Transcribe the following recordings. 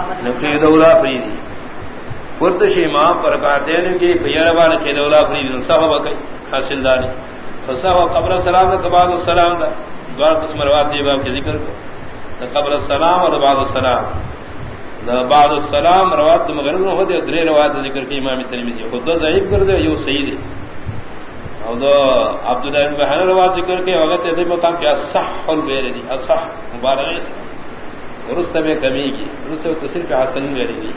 نقلی دولا فریدی۔ ورد شیما پر کاتین کی پیروان کی دولا فریدی صحابہ کئی، حاصل داری۔ فصحابہ قبر السلام دا بعد السلام دا، دوار قسم روات دی باب کی ذکر کو۔ دا قبر السلام اور بعد السلام۔ دا بعد السلام روات دا مغرب نو ہوتے درے روات ذکر کی امام ترمذی۔ خود دا ضعیف کر دے یو صحیح دے۔ اور دو عبداللہ بن بحر روات ذکر کے وقت دے مقام کیا صح البیر دی اصح مبارک رست میں کمی کی رست تصریف پہ حسن میری دی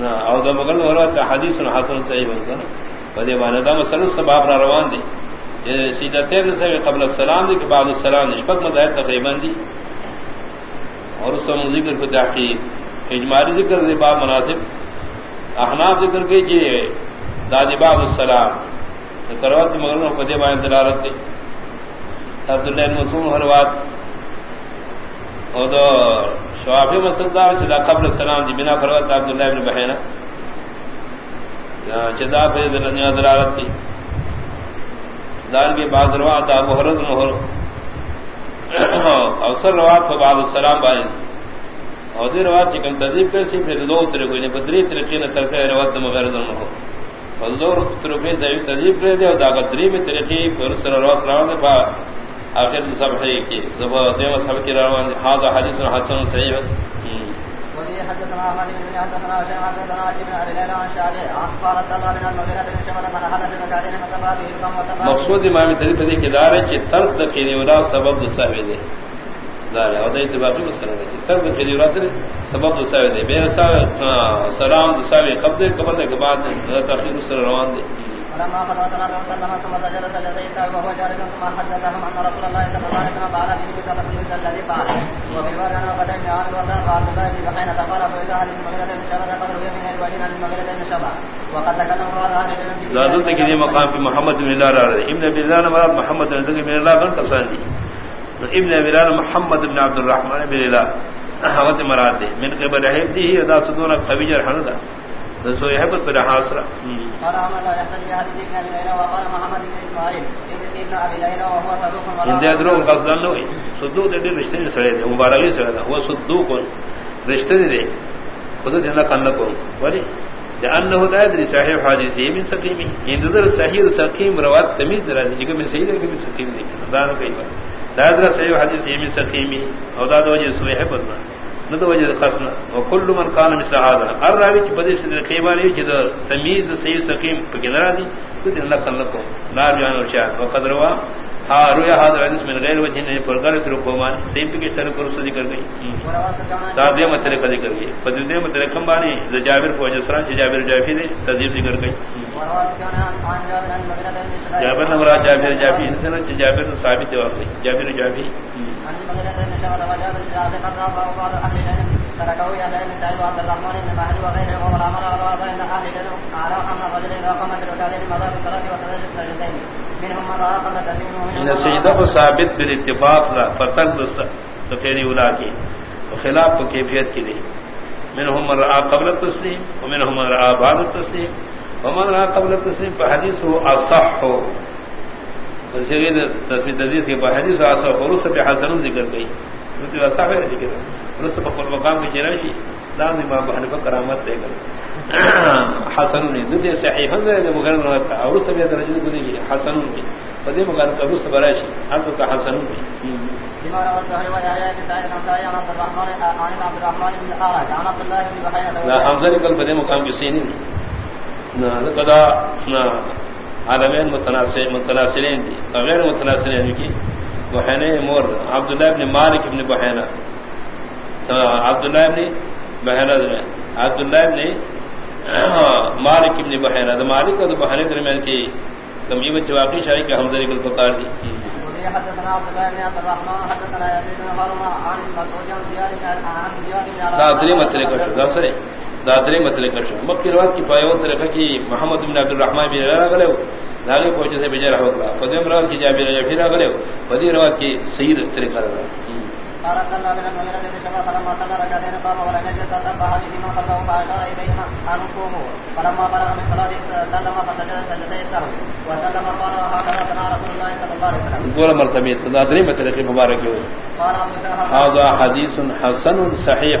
او دا مغل روات حدیث حسن صحیح بنتا نا۔ ودے بانا دا مسلس سباب را روان دی سیدہ تیر سے قبل السلام دی کہ بعد السلام دی فقط مظاہر تقریباً دی۔ اور اس میں ذکر کو تحقیق اجمالی ذکر دی، باب مناسب۔ احناف ذکر کی جی دادی باب السلام۔ کروات مغل کو دے بانا دلالت دی۔ عبداللہ مسلم حروات اور دو شوافی مسلدار چلا قبل السلام دی بنا فروت عبداللہ ابن بحینا چدا پر دنیا دلالت دی دار کے بعد روات ابو حرد مہر۔ اوسر روات کو بعد السلام بارے اور دی روات چکم تذیب کر سی پھر دو طریقے نے یعنی بدری طریقے نے ترکہ روات مغیر دن مہر۔ اور دو طریقے ضعیف تذیب کر دے اور داغتری میں طریقے پھر سر روات روان دے آخر سب ہے کہ دیو سب کی روان هذا حديث حسن صحيح. مقصود امام تریف دے کہ دار ہے کہ ترک دقینی ولا سبب دساوی دے دار ہے اور اتفاقی مسئلہ ہے کہ ترک دقینی ولا سبب دساوی دے بے سلام دساوی قبل قبل کے بعد تاخیر سر روان دے فلما خطوتنا بمسلمة ثم تجلس لديه وهو جالس ثم حدثهم أن رسول الله صلى الله عليه وسلم فعل به مثل الذي فعل وفي رواية أنه قد ابن عامر وسلم وعبد الله بن قال فإذا أهل المغيرة بن شبة قد روي من الوجين عن المغيرة بن شبة وقد العلم زادت كذي مقام في محمد بن الله رأى ابن الله مراد محمد بن الله بن قصاندي ابن الله محمد بن عبد الرحمن بن الله. حوت مراد. من قبل هي ذات صدور قوي جرح هذا سو یہ پر حاصل قال ما لا يحتاج بهذه ابن ابي ليلى وقال محمد بن اسماعيل ابن ابي ليلى وهو صدوق ان يدرو قصدن نو صدوق دے رشتے سڑے مبارک سے وہ صدوق رشتے دے خود دے نہ کن کو ولی لانه لا يدري صحيح حديث من سقيم يندر صحيح سقيم روات تمیز درا جگہ میں صحیح ہے کہ سقيم نہیں دار کئی بار. لا يدري صحيح حديث من سقيم او دا وجہ سوئے ہے بدنا نہ. قسنا وكل من كان مثل هذا. الراوي بدی سے خیبانی کہ تمیز صحیح سقیم پکڑا دی، تو دل نہ کن لا جان اور شاہ. وقد روا ہاں رویا حاضر حدیث من غیر وجہ نے پر غلط رکو مان صحیح پکڑ سر کو رسول کر گئی. دا دے مت کر گئی. پدی دے مت کم بانی جابر کو جسرا جابر جافی نے تذیب ذکر گئی. جابر نمرا جابر جافی انسان جابر ثابت ہے جابر جافی تركوا يا دائما سعيد عبد الرحمن بن مهدي وغيره وهو الامر والوضع ان اهل العلم على ان الرجل اذا مضى وتنجد منهم من راى قبل تسليمه ان السجده ثابت بالاتفاق لا فتن منهم من راى قبل التسليم ومنهم من راى بعد التسليم ومن راى قبل التسليم فحديثه اصح ہو شریر تصویر تدریس کے حدیث اصح اور اس سے حسن ذکر گئی اصح ہے ذکر رس بقول مقام کی جناشی دام امام ابو حنیفہ کرامت دے کر حسن نے دے صحیح ہے نے مگر نہ تھا اور اس میں درجہ کو دی حسن نے فدی مگر ابو سبراشی ہر تو کا حسن نے بما روى الزهري ويحيى بن سعيد عن قدا نا عالمين متناسل متناسلين دي غير متناسلين کی؟ بحینے مور عبداللہ ابن مالک ابن بحینا عبداللہ ابن بحیرہ میں. عبداللہ ابن مالک ابن بحیرہ دا مالک اور بحیرہ درمیان کی کمی بچے واقعی شاہی کہ حمزہ رکل فقار دی. دادری مسئلے کا شو دادری دادری مسئلے کا شو مکی روات کی پایو طریقہ کی محمد بن عبد الرحمن بھی رہا گلے داغے پہنچے سے بجے رہا گلا فدیم روات کی جابر جابر رہا گلے فدی روات کی سید طریقہ رہا قال صلى فلما صلى ركعتين قام ولم يجلس بهما خلفه فأشار إليهما أن قوموا فلما فرغ من سلم فسجد السهو وسلم قال صنع رسول الله صلى الله عليه وسلم. دور هذا حديث حسن صحيح.